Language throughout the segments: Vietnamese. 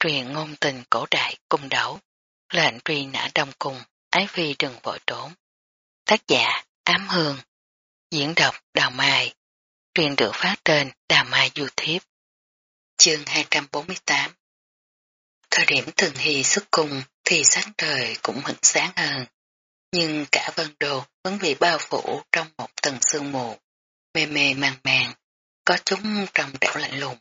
truyền ngôn tình cổ đại cung đấu, lệnh truy nã đông cung, ái phi đừng vội trốn. Tác giả Ám Hương, diễn đọc Đào Mai, truyền được phát trên Đào Mai YouTube. Chương 248 Thời điểm thường hy xuất cung thì sáng trời cũng hứng sáng hơn, nhưng cả vân đồ vẫn bị bao phủ trong một tầng sương mù, mê mê màng màng, có chúng trong đảo lạnh lùng.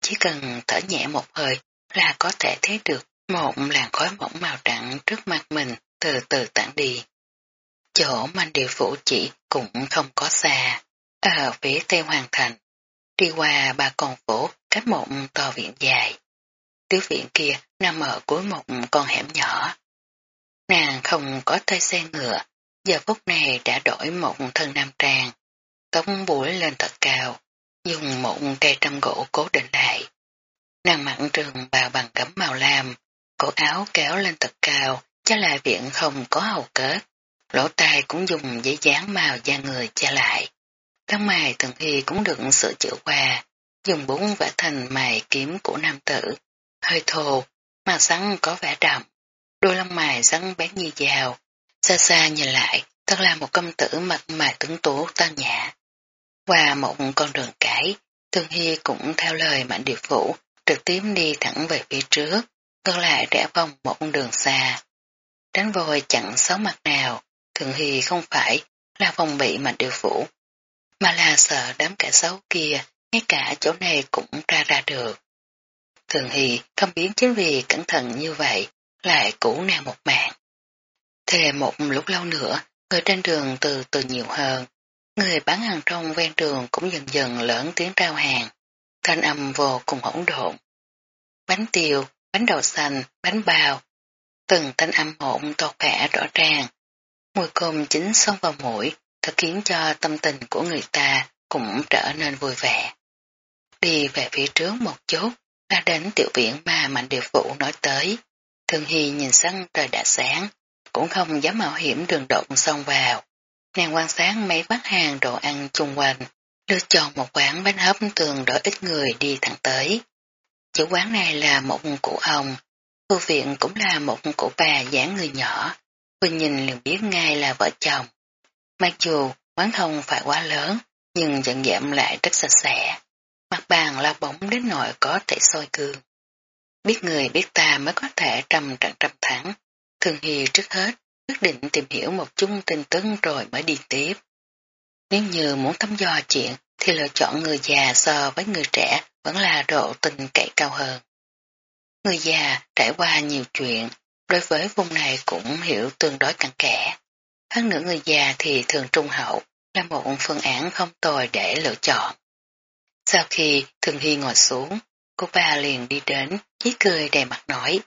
Chỉ cần thở nhẹ một hơi là có thể thấy được một làn khói mỏng màu trắng trước mặt mình từ từ tản đi. Chỗ manh địa phủ chỉ cũng không có xa, ở phía tây hoàng thành, đi qua ba con phố cách một to viện dài. Tiểu viện kia nằm ở cuối một con hẻm nhỏ. Nàng không có tay xe ngựa, giờ phút này đã đổi một thân nam trang, tống bụi lên thật cao, dùng một cây trăm gỗ cố định lại. Nàng mặn trường bào bằng gấm màu lam, cổ áo kéo lên thật cao, cho lại viện không có hầu kết. Lỗ tai cũng dùng giấy dán màu da người che lại. Các mày thường y cũng được sửa chữa qua, dùng bún vẽ thành mày kiếm của nam tử. Hơi thô, màu sắn có vẻ đậm, đôi lông mày rắn bén như dao. Xa xa nhìn lại, thật là một công tử mặt mày tướng tú tao nhã. Qua một con đường cải, Thường Hy cũng theo lời mạnh điệp vũ trực tiếp đi thẳng về phía trước, ngược lại rẽ vòng một đường xa. Đánh vôi chẳng xấu mặt nào, thường hì không phải là phòng bị mà điều phủ, mà là sợ đám kẻ xấu kia, ngay cả chỗ này cũng ra ra được. Thường hì không biến chính vì cẩn thận như vậy, lại cũ nàng một mạng. Thề một lúc lâu nữa, người trên đường từ từ nhiều hơn, người bán hàng trong ven đường cũng dần dần lớn tiếng trao hàng thanh âm vô cùng hỗn độn. Bánh tiêu, bánh đậu xanh, bánh bao, từng thanh âm hỗn to khỏe rõ ràng. Mùi cơm chính xông vào mũi, thật khiến cho tâm tình của người ta cũng trở nên vui vẻ. Đi về phía trước một chút, đã đến tiểu viện mà Mạnh Điều Phụ nói tới. Thường Hy nhìn sân trời đã sáng, cũng không dám mạo hiểm đường động xông vào. Nàng quan sát mấy bát hàng đồ ăn chung quanh, Lựa chọn một quán bánh hấp tường đỡ ít người đi thẳng tới. Chủ quán này là một cụ ông, thư viện cũng là một cụ bà dáng người nhỏ, vừa nhìn liền biết ngay là vợ chồng. Mặc dù quán không phải quá lớn, nhưng dọn dẹp lại rất sạch sẽ. Mặt bàn là bóng đến nỗi có thể soi cương. Biết người biết ta mới có thể trăm trận trăm thẳng. Thường hi trước hết quyết định tìm hiểu một chút tin tức rồi mới đi tiếp. Nếu như muốn thăm dò chuyện thì lựa chọn người già so với người trẻ vẫn là độ tình cậy cao hơn. Người già trải qua nhiều chuyện, đối với vùng này cũng hiểu tương đối cặn kẽ. Hơn nữa người già thì thường trung hậu, là một phương án không tồi để lựa chọn. Sau khi Thường Hy ngồi xuống, cô ba liền đi đến, chí cười đầy mặt nói.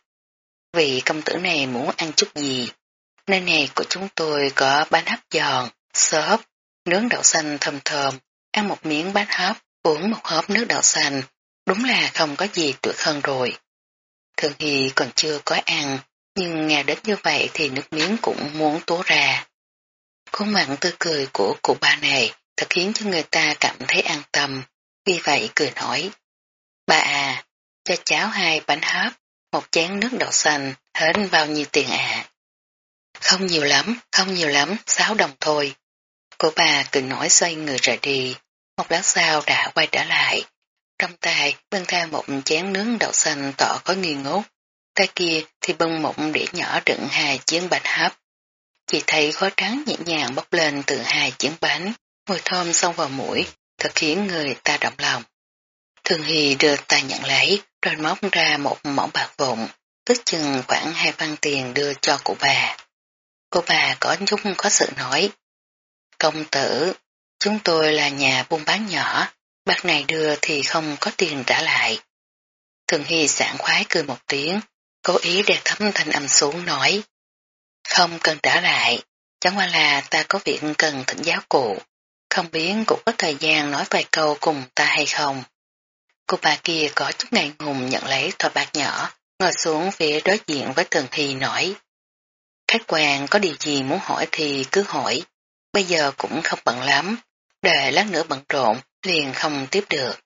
Vị công tử này muốn ăn chút gì? Nơi này của chúng tôi có bánh hấp giòn, xốp, nướng đậu xanh thơm thơm, ăn một miếng bát hấp, uống một hộp nước đậu xanh, đúng là không có gì tuyệt hơn rồi. Thường Hy còn chưa có ăn, nhưng nghe đến như vậy thì nước miếng cũng muốn tố ra. Khuôn mặt tươi cười của cụ ba này thật khiến cho người ta cảm thấy an tâm, vì vậy cười nói. Bà à, cho cháu hai bánh hấp, một chén nước đậu xanh, hết bao nhiêu tiền ạ? Không nhiều lắm, không nhiều lắm, sáu đồng thôi. Cô bà cười nói xoay người rời đi, một lát sau đã quay trở lại. Trong tay bưng theo một chén nướng đậu xanh tỏ có nghi ngút. tay kia thì bưng một đĩa nhỏ đựng hai chiếc bánh hấp. Chỉ thấy khói trắng nhẹ nhàng bốc lên từ hai chiếc bánh, mùi thơm xông vào mũi, thật khiến người ta động lòng. Thường Hy đưa tay nhận lấy, rồi móc ra một mỏng bạc vụn, tức chừng khoảng hai văn tiền đưa cho cụ bà. Cô bà có chút có sự nói, Công tử, chúng tôi là nhà buôn bán nhỏ, bác này đưa thì không có tiền trả lại. Thường Hy sảng khoái cười một tiếng, cố ý đè thấm thanh âm xuống nói. Không cần trả lại, chẳng qua là ta có việc cần thỉnh giáo cụ, không biết cụ có thời gian nói vài câu cùng ta hay không. Cô bà kia có chút ngại ngùng nhận lấy thỏi bạc nhỏ, ngồi xuống phía đối diện với Thường Hy nói. Khách quan có điều gì muốn hỏi thì cứ hỏi, bây giờ cũng không bận lắm, để lát nữa bận rộn liền không tiếp được.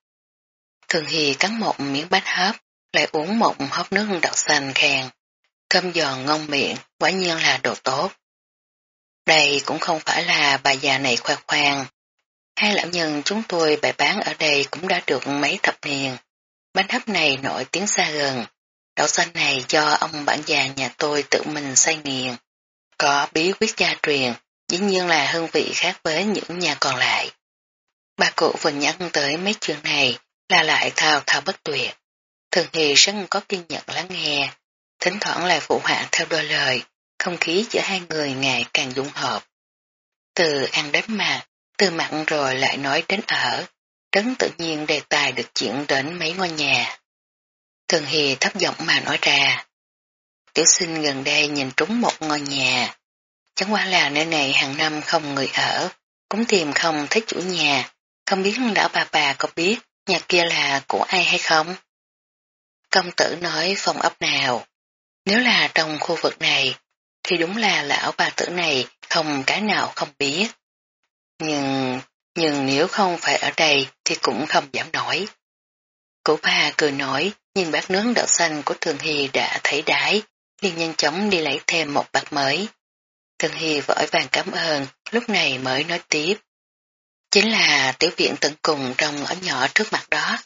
Thường Hy cắn một miếng bánh hấp, lại uống một hớp nước đậu xanh khen. Thơm giòn ngon miệng, quả nhiên là đồ tốt. Đây cũng không phải là bà già này khoe khoang. Hai lão nhân chúng tôi bày bán ở đây cũng đã được mấy thập niên. Bánh hấp này nổi tiếng xa gần. Đậu xanh này do ông bản già nhà tôi tự mình xây nghiền. Có bí quyết gia truyền, dĩ nhiên là hương vị khác với những nhà còn lại. Bà cụ vừa nhắc tới mấy chuyện này là lại thao thao bất tuyệt. Thường thì rất có kiên nhẫn lắng nghe, thỉnh thoảng lại phụ họa theo đôi lời, không khí giữa hai người ngày càng dung hợp. Từ ăn đến mặt, từ mặn rồi lại nói đến ở, đấng tự nhiên đề tài được chuyển đến mấy ngôi nhà. Thường Hì thấp giọng mà nói ra. Tiểu sinh gần đây nhìn trúng một ngôi nhà. Chẳng qua là nơi này hàng năm không người ở, cũng tìm không thấy chủ nhà, không biết lão bà bà có biết nhà kia là của ai hay không? Công tử nói phòng ấp nào. Nếu là trong khu vực này, thì đúng là lão bà tử này không cái nào không biết. Nhưng, nhưng nếu không phải ở đây thì cũng không dám nổi. Cụ bà cười nói, nhìn bát nướng đậu xanh của Thường Hy đã thấy đái, liền nhanh chóng đi lấy thêm một bát mới thần Hy vội vàng cảm ơn, lúc này mới nói tiếp. Chính là tiểu viện tận cùng trong ở nhỏ trước mặt đó.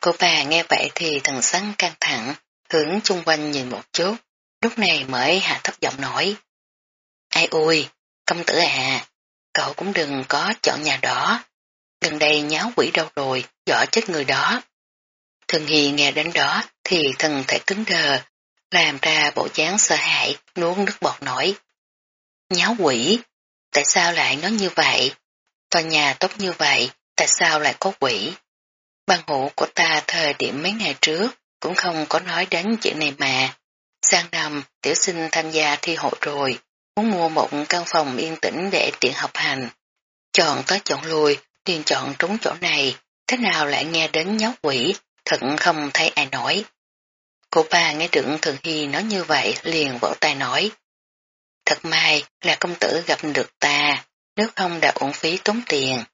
Cô bà nghe vậy thì thần sắn căng thẳng, hướng chung quanh nhìn một chút, lúc này mới hạ thấp giọng nói. Ai ui, công tử à, cậu cũng đừng có chọn nhà đó. Gần đây nháo quỷ đâu rồi, dọa chết người đó. Thường Hi nghe đến đó thì thần thể cứng đờ, làm ra bộ dáng sợ hãi, nuốt nước bọt nổi. Nháo quỷ, tại sao lại nói như vậy? Tòa nhà tốt như vậy, tại sao lại có quỷ? Ban hữu của ta thời điểm mấy ngày trước cũng không có nói đến chuyện này mà. Sang năm, tiểu sinh tham gia thi hội rồi, muốn mua một căn phòng yên tĩnh để tiện học hành. Chọn tới chọn lui, liền chọn trúng chỗ này, thế nào lại nghe đến nhóc quỷ, thật không thấy ai nói. Cô ba nghe được Thường Hy nói như vậy liền vỗ tay nói. Thật may là công tử gặp được ta, nếu không đã uổng phí tốn tiền.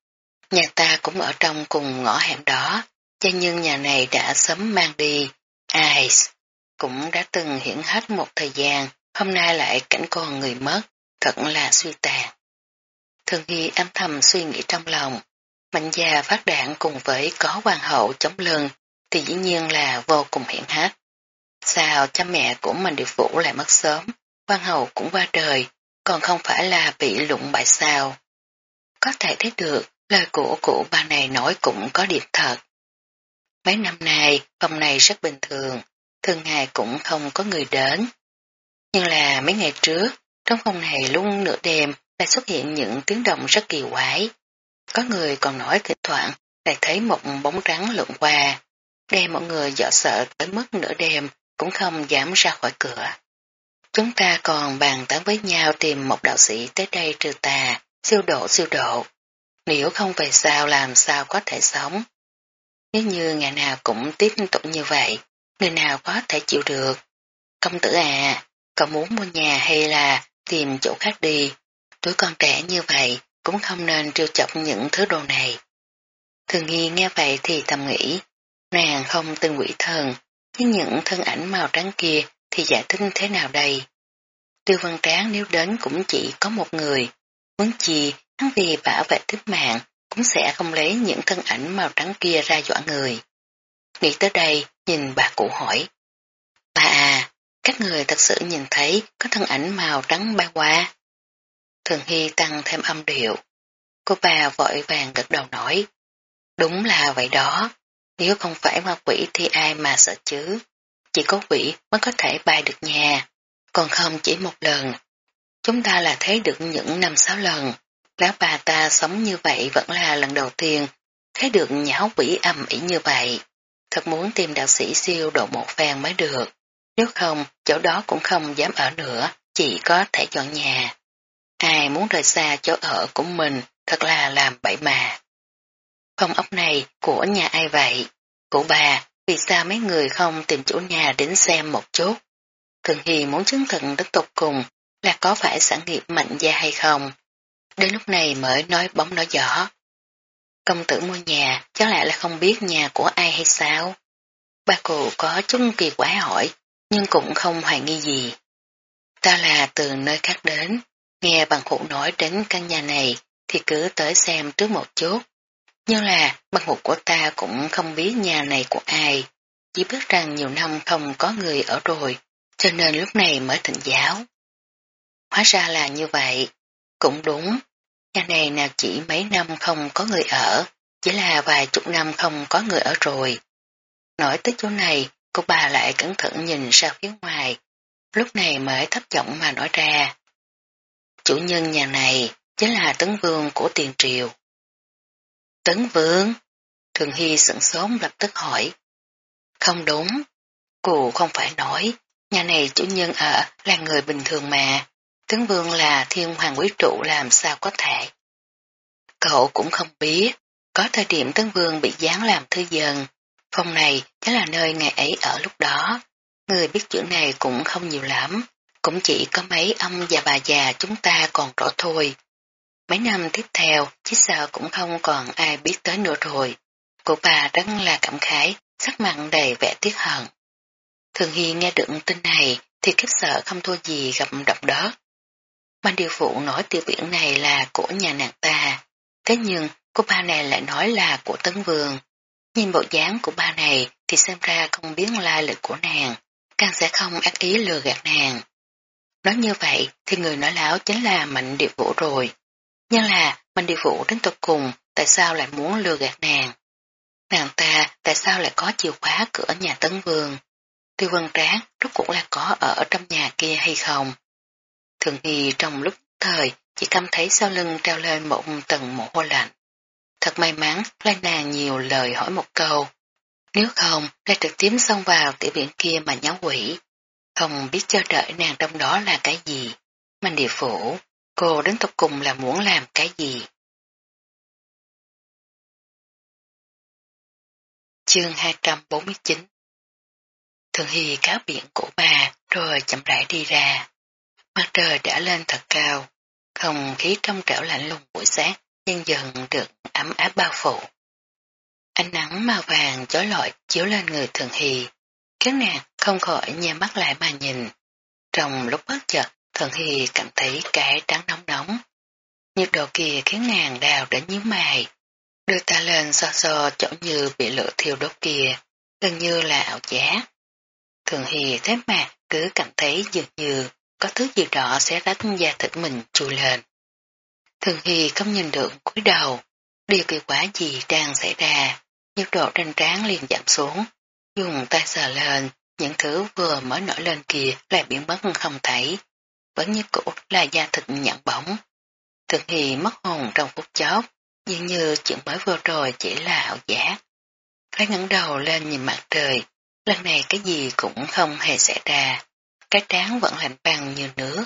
Nhà ta cũng ở trong cùng ngõ hẻm đó, cho nhưng nhà này đã sớm mang đi. Ai cũng đã từng hiển hết một thời gian, hôm nay lại cảnh con người mất, thật là suy tàn. Thường Hy âm thầm suy nghĩ trong lòng, mạnh già phát đạn cùng với có hoàng hậu chống lưng thì dĩ nhiên là vô cùng hiển hách. Sao cha mẹ của mình điều phủ lại mất sớm, quan hậu cũng qua đời, còn không phải là bị lụng bại sao. Có thể thấy được, lời của cụ bà này nói cũng có điểm thật. Mấy năm nay, phòng này rất bình thường, thường ngày cũng không có người đến. Nhưng là mấy ngày trước, trong phòng này luôn nửa đêm lại xuất hiện những tiếng động rất kỳ quái. Có người còn nói thỉnh thoảng lại thấy một bóng trắng lượn qua, đem mọi người dọa sợ tới mức nửa đêm cũng không dám ra khỏi cửa. Chúng ta còn bàn tán với nhau tìm một đạo sĩ tới đây trừ tà, siêu độ siêu độ. Nếu không về sao làm sao có thể sống. Nếu như ngày nào cũng tiếp tục như vậy, người nào có thể chịu được. Công tử à, cậu muốn mua nhà hay là tìm chỗ khác đi. Tuổi con trẻ như vậy cũng không nên trêu chọc những thứ đồ này. Thường nghi nghe vậy thì thầm nghĩ, nàng không từng quỷ thần, nhưng những thân ảnh màu trắng kia thì giải thích thế nào đây? Tiêu văn tráng nếu đến cũng chỉ có một người, muốn chi hắn vì bảo vệ tính mạng cũng sẽ không lấy những thân ảnh màu trắng kia ra dọa người. Nghĩ tới đây, nhìn bà cụ hỏi. Bà à, các người thật sự nhìn thấy có thân ảnh màu trắng bay qua. Thường Hy tăng thêm âm điệu. Cô bà vội vàng gật đầu nói. Đúng là vậy đó, nếu không phải ma quỷ thì ai mà sợ chứ. Chỉ có quỷ mới có thể bay được nhà, còn không chỉ một lần. Chúng ta là thấy được những năm sáu lần, lão bà ta sống như vậy vẫn là lần đầu tiên, thấy được nháo quỷ âm ỉ như vậy. Thật muốn tìm đạo sĩ siêu độ một phen mới được, nếu không chỗ đó cũng không dám ở nữa, chỉ có thể chọn nhà. Ai muốn rời xa chỗ ở của mình thật là làm bậy mà. Phòng ốc này của nhà ai vậy? Cụ bà, vì sao mấy người không tìm chủ nhà đến xem một chút? Thường Hi muốn chứng thực đến tục cùng là có phải sản nghiệp mạnh gia hay không? Đến lúc này mới nói bóng nói giỏ. Công tử mua nhà, chắc lại là không biết nhà của ai hay sao? Ba cụ có chút kỳ quái hỏi, nhưng cũng không hoài nghi gì. Ta là từ nơi khác đến, nghe bằng hữu nói đến căn nhà này thì cứ tới xem trước một chút. Nhưng là bằng hữu của ta cũng không biết nhà này của ai, chỉ biết rằng nhiều năm không có người ở rồi, cho nên lúc này mới thịnh giáo. Hóa ra là như vậy, cũng đúng, nhà này nào chỉ mấy năm không có người ở, chỉ là vài chục năm không có người ở rồi. Nói tới chỗ này, cô bà lại cẩn thận nhìn ra phía ngoài, lúc này mới thấp giọng mà nói ra. Chủ nhân nhà này chính là tấn vương của tiền triều. Tấn vương? Thường Hy sững sốt lập tức hỏi. Không đúng, cụ không phải nói, nhà này chủ nhân ở là người bình thường mà, tấn vương là thiên hoàng quý trụ làm sao có thể. Cậu cũng không biết, có thời điểm tấn vương bị gián làm thư dần, phòng này chính là nơi ngày ấy ở lúc đó. Người biết chuyện này cũng không nhiều lắm, cũng chỉ có mấy ông và bà già chúng ta còn rõ thôi. Mấy năm tiếp theo, chứ sợ cũng không còn ai biết tới nữa rồi. Cô bà rất là cảm khái, sắc mặt đầy vẻ tiếc hận. Thường Hy nghe được tin này thì kiếp sợ không thua gì gặp động đó. Ban điều phụ nói tiêu biển này là của nhà nàng ta. Thế nhưng cô ba này lại nói là của Tấn Vương. Nhìn bộ dáng của ba này thì xem ra không biết lai lịch của nàng, càng sẽ không ác ý lừa gạt nàng. Nói như vậy thì người nói láo chính là Mạnh Điệp Vũ rồi. Nhưng là mình đi Vũ đến tục cùng tại sao lại muốn lừa gạt nàng? Nàng ta tại sao lại có chìa khóa cửa nhà Tấn Vương? Tiêu Vân Tráng rốt cũng là có ở trong nhà kia hay không? Thường Hy trong lúc thời chỉ cảm thấy sau lưng treo lên một tầng mồ hôi lạnh. Thật may mắn lai nàng nhiều lời hỏi một câu. Nếu không, lại trực tiếp xông vào tiểu viện kia mà nháo quỷ. Không biết chờ đợi nàng trong đó là cái gì. Mạnh địa phủ, cô đến tục cùng là muốn làm cái gì. Chương 249 Thường Hy cáo biển của bà rồi chậm rãi đi ra. Mặt trời đã lên thật cao, không khí trong trẻo lạnh lùng buổi sáng nhưng dần được ấm áp bao phủ. Ánh nắng màu vàng chói lọi chiếu lên người Thường Hy, khiến nàng không khỏi nhắm mắt lại mà nhìn. Trong lúc bất chợt, Thường Hy cảm thấy cái trắng nóng nóng. Nhiệt độ kia khiến nàng đào đến nhíu mày, đưa ta lên so so chỗ như bị lửa thiêu đốt kia, gần như là ảo giác. Thường Hy thế mà cứ cảm thấy dường như có thứ gì đó sẽ rách da thịt mình chui lên. Thường Hy không nhìn được cúi đầu, điều kỳ quả gì đang xảy ra, nhiệt độ trên trán liền giảm xuống, dùng tay sờ lên, những thứ vừa mới nổi lên kia lại biến mất không thấy, vẫn như cũ là da thịt nhẵn bóng. Thường Hy mất hồn trong phút chốc, dường như chuyện mới vừa rồi chỉ là ảo giác. Cái ngẩng đầu lên nhìn mặt trời, lần này cái gì cũng không hề xảy ra, cái trán vẫn lạnh băng như nước.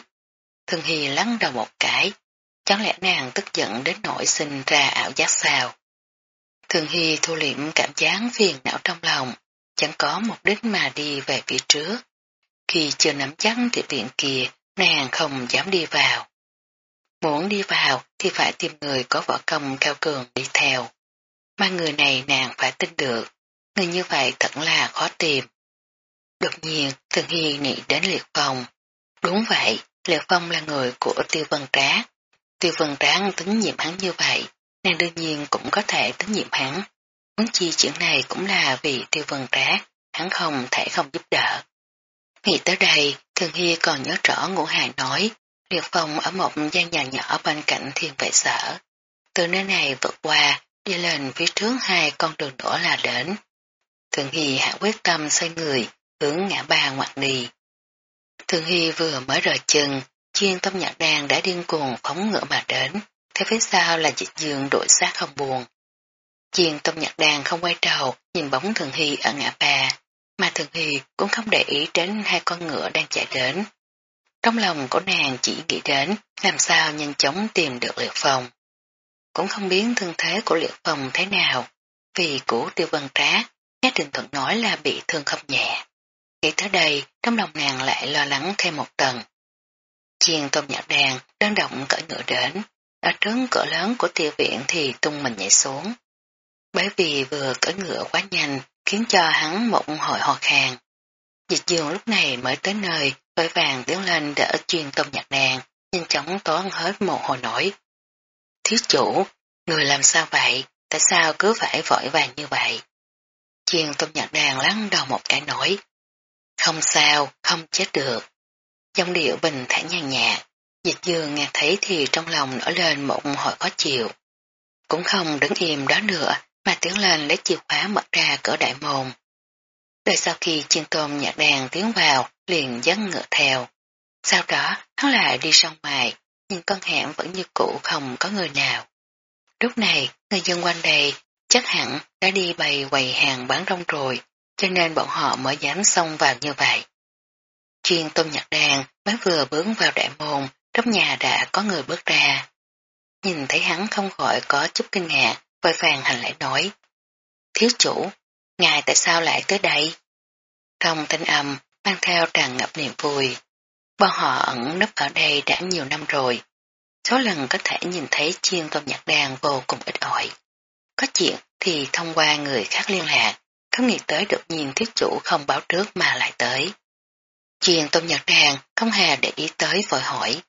Thường Hy lắng đầu một cái, chẳng lẽ nàng tức giận đến nỗi sinh ra ảo giác sao? Thường Hy thu liệm cảm giác phiền não trong lòng, chẳng có mục đích mà đi về phía trước. Khi chưa nắm chắc địa viện kia, nàng không dám đi vào. Muốn đi vào thì phải tìm người có võ công cao cường đi theo. Mà người này nàng phải tin được, người như vậy thật là khó tìm. Đột nhiên, Thường Hy nghĩ đến Liệt Phong. Đúng vậy, Liệt Phong là người của Tiêu Vân Trác. Tiêu Vân Trác tính nhiệm hắn như vậy, nàng đương nhiên cũng có thể tính nhiệm hắn. Muốn chi chuyện này cũng là vì Tiêu Vân Trác, hắn không thể không giúp đỡ. Nghĩ tới đây, Thường Hy còn nhớ rõ ngũ hàng nói, Liệt phòng ở một gian nhà nhỏ bên cạnh thiên vệ sở. Từ nơi này vượt qua, đi lên phía trước hai con đường đổ là đến. Thường Hy hạ quyết tâm xoay người, hướng ngã ba ngoặt đi. Thường Hy vừa mới rời chân, chuyên tâm nhạc đàn đã điên cuồng phóng ngựa mà đến, theo phía sau là dịch dương đội sát không buồn. Chiên tâm nhạc đàn không quay đầu, nhìn bóng Thường Hy ở ngã ba, mà Thường Hì cũng không để ý đến hai con ngựa đang chạy đến. Trong lòng của nàng chỉ nghĩ đến làm sao nhanh chóng tìm được liệt phòng. Cũng không biết thương thế của liệt phòng thế nào, vì của tiêu vân trá, nghe trình thuận nói là bị thương không nhẹ. Nghĩ tới đây, trong lòng nàng lại lo lắng thêm một tầng. Chiên tôm nhạc đàn, đơn động cỡ ngựa đến, ở trấn cỡ lớn của tiêu viện thì tung mình nhảy xuống. Bởi vì vừa cỡ ngựa quá nhanh, khiến cho hắn một hội hò khàng. Dịch dương lúc này mới tới nơi, vội vàng tiến lên đỡ chuyên tôm nhạc đàn, nhanh chóng toán hết một hồi nổi. Thiếu chủ, người làm sao vậy? Tại sao cứ phải vội vàng như vậy? Chuyên tôm nhạc đàn lăn đầu một cái nổi. Không sao, không chết được. Trong điệu bình thản nhàn nhạt, dịch dương nghe thấy thì trong lòng nổi lên một hồi khó chịu. Cũng không đứng im đó nữa, mà tiến lên lấy chìa khóa mở ra cửa đại môn. Đợi sau khi chiên tôm nhạc đàn tiến vào, liền dắt ngựa theo. Sau đó, hắn lại đi sông ngoài, nhưng con hẻm vẫn như cũ không có người nào. Lúc này, người dân quanh đây chắc hẳn đã đi bày quầy hàng bán rong rồi, cho nên bọn họ mới dám xông vào như vậy. Chuyên tôm nhạc đàn mới vừa bước vào đại môn, trong nhà đã có người bước ra. Nhìn thấy hắn không khỏi có chút kinh ngạc, vội vàng hành lễ nói. Thiếu chủ, ngài tại sao lại tới đây? Trong thanh âm, mang theo tràn ngập niềm vui. Bọn họ ẩn nấp ở đây đã nhiều năm rồi. Số lần có thể nhìn thấy chiên tôm nhạc đàn vô cùng ít ỏi. Có chuyện thì thông qua người khác liên lạc, không nghĩ tới đột nhiên thiếu chủ không báo trước mà lại tới. Chiên tôm nhạc đàn không hề để ý tới vội hỏi.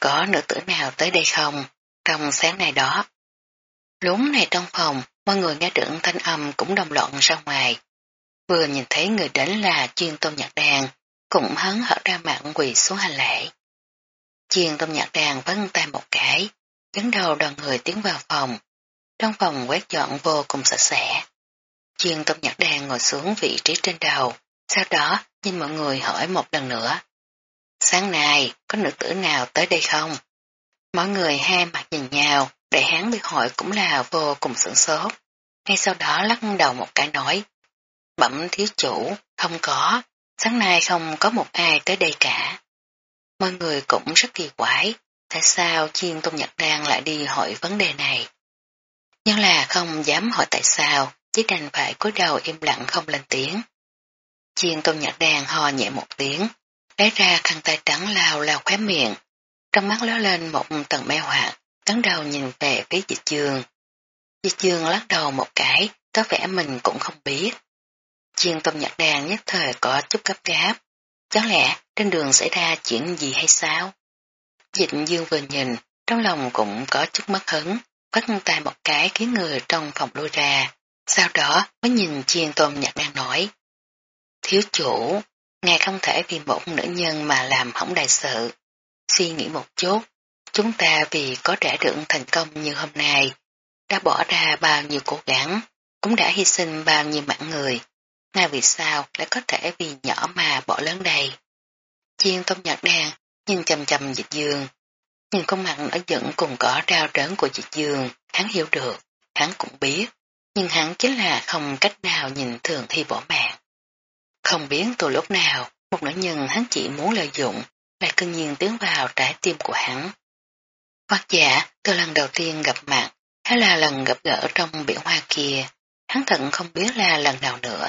Có nữ tử nào tới đây không? Trong sáng nay đó. Lúc này trong phòng, mọi người nghe được thanh âm cũng đồng loạn ra ngoài. Vừa nhìn thấy người đến là chuyên tôn nhạc đàn, cũng hấn hở ra mạng quỳ xuống hành lễ. Chuyên tôm nhạc đàn vân tay một cái, dẫn đầu đoàn người tiến vào phòng. Trong phòng quét dọn vô cùng sạch sẽ. Chuyên tôm nhạc đàn ngồi xuống vị trí trên đầu, sau đó nhìn mọi người hỏi một lần nữa. Sáng nay, có nữ tử nào tới đây không? Mọi người hai mặt nhìn nhau, đại hán bị hỏi cũng là vô cùng sửng sốt. Ngay sau đó lắc đầu một cái nói. Bẩm thiếu chủ, không có, sáng nay không có một ai tới đây cả. Mọi người cũng rất kỳ quái, tại sao chiên tôn nhật đan lại đi hỏi vấn đề này. Nhưng là không dám hỏi tại sao, chỉ đành phải cúi đầu im lặng không lên tiếng. Chiên tôn nhật đan hò nhẹ một tiếng, lấy ra khăn tay trắng lao lao khóe miệng, trong mắt ló lên một tầng mê hoặc, cắn đầu nhìn về phía dịch trường, Dịch trường lắc đầu một cái, có vẻ mình cũng không biết. Chiên tôm nhạc đàn nhất thời có chút gấp gáp. Chẳng lẽ trên đường xảy ra chuyện gì hay sao? Dịch dương vừa nhìn, trong lòng cũng có chút mất hứng, bắt tay một cái khiến người trong phòng lôi ra. Sau đó mới nhìn chiên tôm nhạc đang nói. Thiếu chủ, ngài không thể vì một nữ nhân mà làm hỏng đại sự. Suy nghĩ một chút, chúng ta vì có trẻ được thành công như hôm nay, đã bỏ ra bao nhiêu cố gắng, cũng đã hy sinh bao nhiêu mạng người. Ngay vì sao lại có thể vì nhỏ mà bỏ lớn đây? Chiên tông nhạc đàn, nhìn chầm chầm dịch dương. Nhìn con mặt ở giận cùng có rao trớn của dịch dương, hắn hiểu được, hắn cũng biết, nhưng hắn chính là không cách nào nhìn thường thi bỏ mạng. Không biết từ lúc nào, một nữ nhân hắn chỉ muốn lợi dụng, lại cương nhiên tiến vào trái tim của hắn. Hoặc giả, từ lần đầu tiên gặp mặt, hay là lần gặp gỡ trong biển hoa kia, hắn thận không biết là lần nào nữa,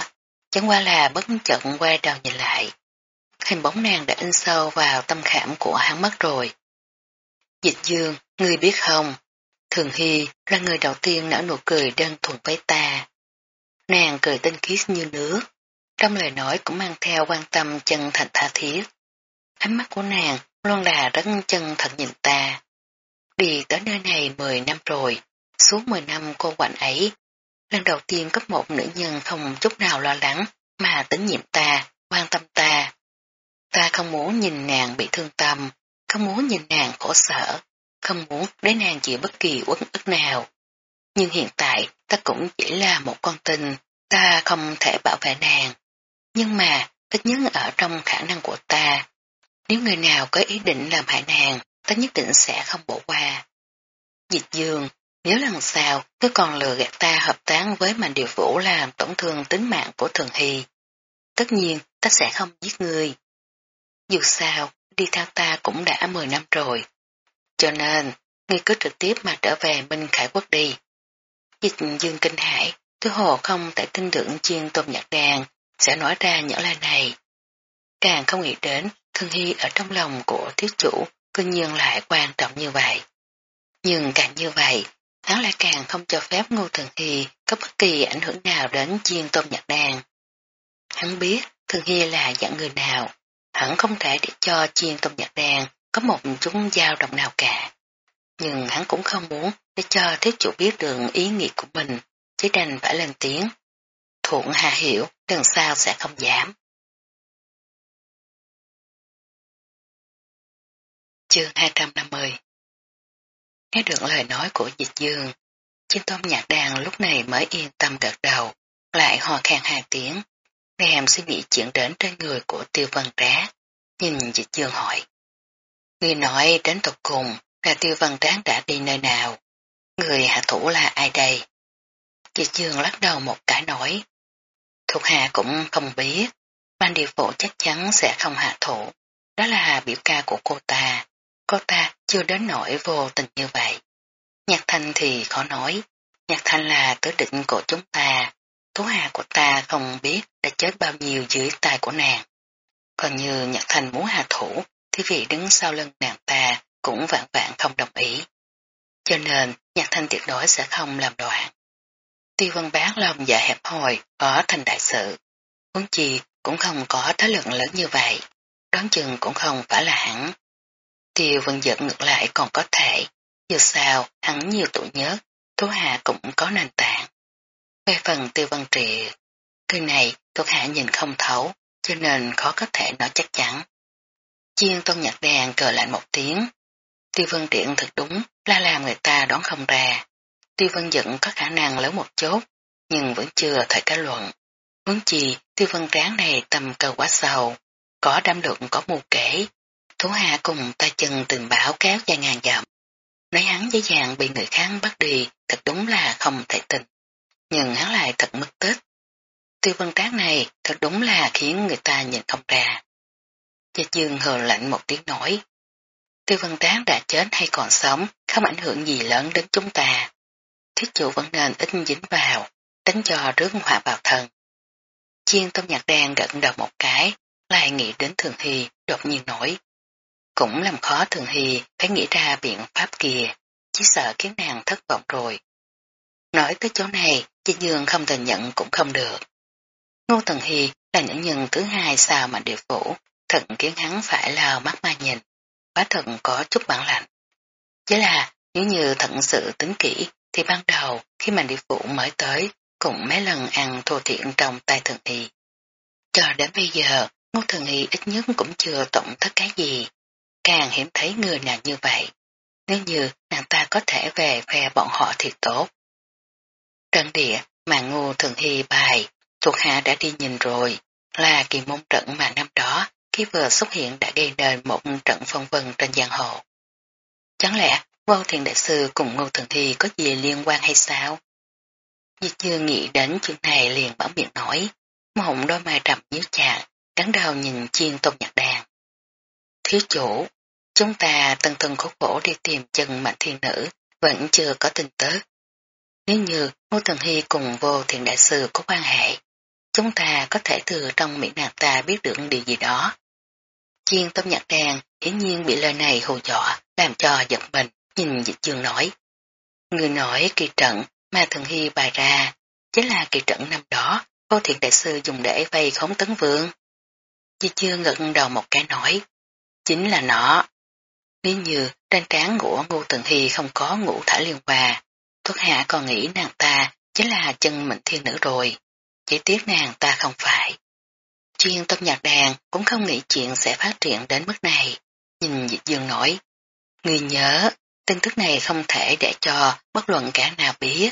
chẳng qua là bất chận quay đầu nhìn lại. Hình bóng nàng đã in sâu vào tâm khảm của hắn mất rồi. Dịch dương, ngươi biết không, Thường Hy là người đầu tiên nở nụ cười đơn thuần với ta. Nàng cười tinh khiết như nước, trong lời nói cũng mang theo quan tâm chân thành tha thiết. Ánh mắt của nàng luôn là rất chân thật nhìn ta. Đi tới nơi này 10 năm rồi, suốt 10 năm cô quạnh ấy, lần đầu tiên có một nữ nhân không chút nào lo lắng mà tín nhiệm ta, quan tâm ta. Ta không muốn nhìn nàng bị thương tâm, không muốn nhìn nàng khổ sở, không muốn để nàng chịu bất kỳ uất ức nào. Nhưng hiện tại ta cũng chỉ là một con tình, ta không thể bảo vệ nàng. Nhưng mà, ít nhất ở trong khả năng của ta, nếu người nào có ý định làm hại nàng, ta nhất định sẽ không bỏ qua. Dịch dương, nếu lần sau cứ còn lừa gạt ta hợp tác với mạnh điều vũ làm tổn thương tính mạng của Thường Hy, tất nhiên ta sẽ không giết người Dù sao, đi theo ta cũng đã 10 năm rồi. Cho nên, ngươi cứ trực tiếp mà trở về Minh Khải Quốc đi. Dịch dương kinh hải, thứ hồ không thể tin tưởng chiên tôm nhạc đàn, sẽ nói ra những lời này. Càng không nghĩ đến Thương Hy ở trong lòng của thiếu chủ cư nhiên lại quan trọng như vậy. Nhưng càng như vậy, hắn lại càng không cho phép Ngô Thường Hy có bất kỳ ảnh hưởng nào đến chiên tôm nhạc đàn. Hắn biết Thường Hy là dạng người nào, hắn không thể để cho chiên tôm nhạc đàn có một chút dao động nào cả. Nhưng hắn cũng không muốn để cho thiết chủ biết được ý nghĩ của mình, chỉ đành phải lên tiếng. Thuận Hà hiểu, lần sau sẽ không giảm. Chương 250 Nghe được lời nói của dịch dương, chim tôm nhạc đàn lúc này mới yên tâm gật đầu, lại hò khan hai tiếng, đem suy nghĩ chuyển đến trên người của tiêu văn trá, nhìn dịch dương hỏi. Người nói đến tục cùng là tiêu văn tráng đã đi nơi nào, người hạ thủ là ai đây? Dịch dương lắc đầu một cái nói, thuộc hạ cũng không biết, ban điều phụ chắc chắn sẽ không hạ thủ, đó là biểu ca của cô ta, cô ta chưa đến nỗi vô tình như vậy. Nhạc thanh thì khó nói, nhạc thanh là tứ định của chúng ta, thú hà của ta không biết đã chết bao nhiêu dưới tay của nàng. Còn như nhạc thanh muốn hạ thủ, thì vị đứng sau lưng nàng ta cũng vạn vạn không đồng ý. Cho nên nhạc thanh tuyệt đối sẽ không làm đoạn. Tiêu văn bác lòng dạ hẹp hồi, có thành đại sự. Huống chi cũng không có thế lượng lớn như vậy, đoán chừng cũng không phải là hẳn Tiêu vân giận ngược lại còn có thể, dù sao hắn nhiều tuổi nhớ, Thú Hạ cũng có nền tảng. Về phần tiêu Văn Triệt, cái này Thú Hạ nhìn không thấu, cho nên khó có thể nói chắc chắn. Chiên tôn nhạc đàn cờ lại một tiếng. Tiêu vân triện thật đúng là làm người ta đón không ra. Tiêu vân giận có khả năng lớn một chốt, nhưng vẫn chưa thể kết luận. Muốn chi tiêu vân tráng này tầm cờ quá sâu, có đam lượng có mù kể, Thú hạ cùng ta chân từng bảo kéo dài ngàn dặm. Nói hắn dễ dàng bị người khác bắt đi, thật đúng là không thể tin. Nhưng hắn lại thật mất tích. Tiêu vân trác này thật đúng là khiến người ta nhìn không ra. Gia dương hờ lạnh một tiếng nói. Tiêu vân trác đã chết hay còn sống, không ảnh hưởng gì lớn đến chúng ta. Thiết chủ vẫn nên ít dính vào, đánh cho rước họa vào thần. Chiên tôm nhạc đen gật đầu một cái, lại nghĩ đến thường hy, đột nhiên nổi cũng làm khó Thường Hy phải nghĩ ra biện pháp kia, chỉ sợ khiến nàng thất vọng rồi. Nói tới chỗ này, chị Dương không thừa nhận cũng không được. Ngô Thường Hy là những nhân thứ hai sao mà địa phủ, thật khiến hắn phải lao mắt ma nhìn, quá thật có chút bản lạnh. Chỉ là nếu như thận sự tính kỹ thì ban đầu khi mà địa phủ mới tới cũng mấy lần ăn thua thiện trong tay Thường Hy. Cho đến bây giờ, Ngô Thường Hy ít nhất cũng chưa tổng thất cái gì, càng hiếm thấy người nào như vậy. Nếu như nàng ta có thể về phe bọn họ thì tốt. Trận địa mà ngô thường hy bài, thuộc hạ đã đi nhìn rồi, là kỳ môn trận mà năm đó khi vừa xuất hiện đã gây nên một trận phong vân trên giang hồ. Chẳng lẽ vô thiền đại sư cùng ngô thường hy có gì liên quan hay sao? Diệt chưa nghĩ đến chuyện này liền bảo miệng nói, mộng đôi mai trầm nhíu chàng, cắn đầu nhìn chiên tôn nhạc đàn. Thiếu chủ, chúng ta tân thân khúc khổ đi tìm chân mạnh thiên nữ, vẫn chưa có tin tức. Nếu như Ngô Thần Hy cùng vô thiện đại sư có quan hệ, chúng ta có thể từ trong miệng nàng ta biết được điều gì đó. Chiên tâm nhạc đàn hiển nhiên bị lời này hù dọa, làm cho giật mình, nhìn dịch dương nói. Người nói kỳ trận mà Thần Hy bài ra, chính là kỳ trận năm đó, vô thiện đại sư dùng để vây khống tấn vương. Dịch dương ngẩng đầu một cái nói, chính là nó. Nếu như trên trán của Ngô Tần Hy không có ngũ thải liên hòa, Thuốc Hạ còn nghĩ nàng ta chính là chân mệnh thiên nữ rồi, chỉ tiếc nàng ta không phải. Chuyên tâm nhạc đàn cũng không nghĩ chuyện sẽ phát triển đến mức này, nhìn dịch dương nói. Người nhớ, tin tức này không thể để cho bất luận cả nào biết,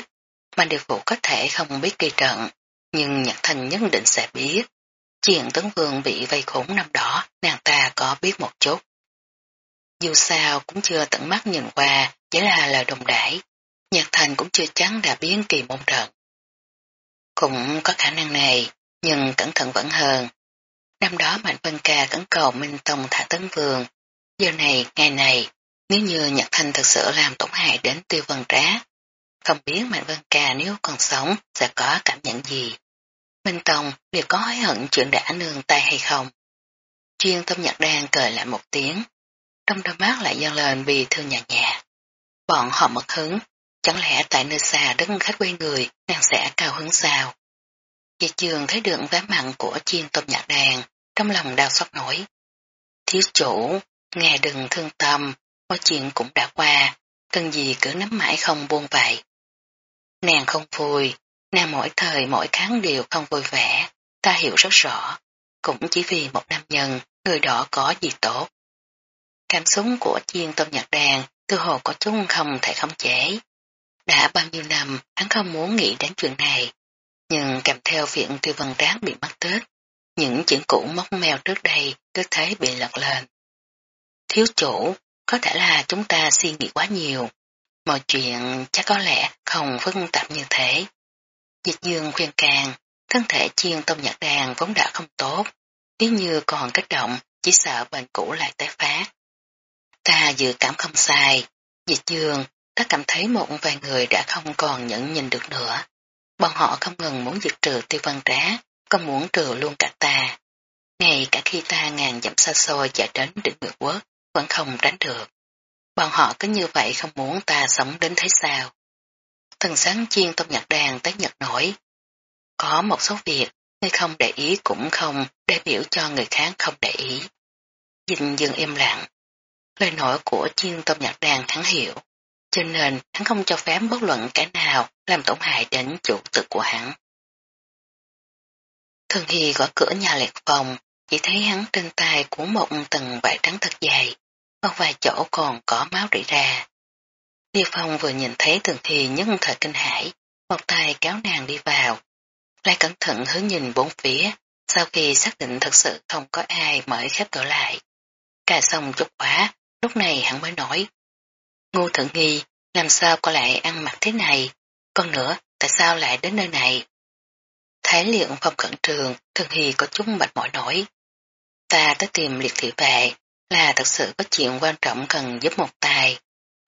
mà điều phụ có thể không biết kỳ trận, nhưng nhạc thành nhất định sẽ biết. Chuyện tấn vương bị vây khốn năm đó, nàng ta có biết một chút. Dù sao cũng chưa tận mắt nhìn qua, chỉ là lời đồng đãi. Nhạc thành cũng chưa chắn đã biến kỳ môn trận. Cũng có khả năng này, nhưng cẩn thận vẫn hơn. Năm đó Mạnh Vân Ca cẩn cầu Minh Tông thả tấn vương. Giờ này, ngày này, nếu như Nhạc Thanh thật sự làm tổn hại đến tiêu vân trá, không biết Mạnh Vân Ca nếu còn sống sẽ có cảm nhận gì. Minh Tông liệu có hối hận chuyện đã nương tay hay không? Chuyên tâm nhạc đang cười lại một tiếng, trong đôi mắt lại dâng lên vì thương nhạt nhạt. Bọn họ mất hứng, Chẳng lẽ tại nơi xa đất khách quê người, nàng sẽ cao hứng sao? chị trường thấy được vẻ mặn của chiên tôm nhạc đàn, trong lòng đau xót nổi. Thiếu chủ, nghe đừng thương tâm, mọi chuyện cũng đã qua, cần gì cứ nắm mãi không buông vậy. Nàng không vui, nàng mỗi thời mỗi tháng đều không vui vẻ, ta hiểu rất rõ, cũng chỉ vì một nam nhân, người đó có gì tốt. Cảm xúc của chiên tôm nhạc đàn tư hồ có chút không thể không chế. Đã bao nhiêu năm hắn không muốn nghĩ đến chuyện này, nhưng kèm theo việc tiêu vân rác bị mất tết những chuyện cũ móc mèo trước đây cứ thấy bị lật lên. Thiếu chủ, có thể là chúng ta suy nghĩ quá nhiều, mọi chuyện chắc có lẽ không phức tạp như thế. Dịch dương khuyên càng, thân thể chiên tôm nhạc đàn vốn đã không tốt, nếu như còn kích động, chỉ sợ bệnh cũ lại tái phát. Ta dự cảm không sai, dịch dương, ta cảm thấy một vài người đã không còn nhận nhìn được nữa. Bọn họ không ngừng muốn diệt trừ tiêu văn trá, còn muốn trừ luôn cả ta. Ngay cả khi ta ngàn dặm xa xôi chạy đến định ngược quốc, vẫn không tránh được. Bọn họ cứ như vậy không muốn ta sống đến thế sao. Thần sáng chiên tôm nhật đàn tới nhật nổi. Có một số việc, người không để ý cũng không, để biểu cho người khác không để ý. Dình dừng im lặng. Lời nói của chiên tôm nhạc đàn hắn hiểu, cho nên hắn không cho phép bất luận cái nào làm tổn hại đến chủ tự của hắn. Thường Hy gõ cửa nhà liệt phòng, chỉ thấy hắn trên tay của một tầng vải trắng thật dày, một vài chỗ còn có máu rỉ ra. Liệt Phong vừa nhìn thấy Thường Hy nhất thời kinh hãi, một tay kéo nàng đi vào, lại cẩn thận hướng nhìn bốn phía, sau khi xác định thật sự không có ai mới khép cửa lại. cài xong chút quá, lúc này hắn mới nói. Ngô Thượng Nghi, làm sao có lại ăn mặc thế này? Còn nữa, tại sao lại đến nơi này? Thái liệu phong cận trường, Thường Hy có chút mệt mỏi nổi. Ta tới tìm liệt thị vệ, là thật sự có chuyện quan trọng cần giúp một tài.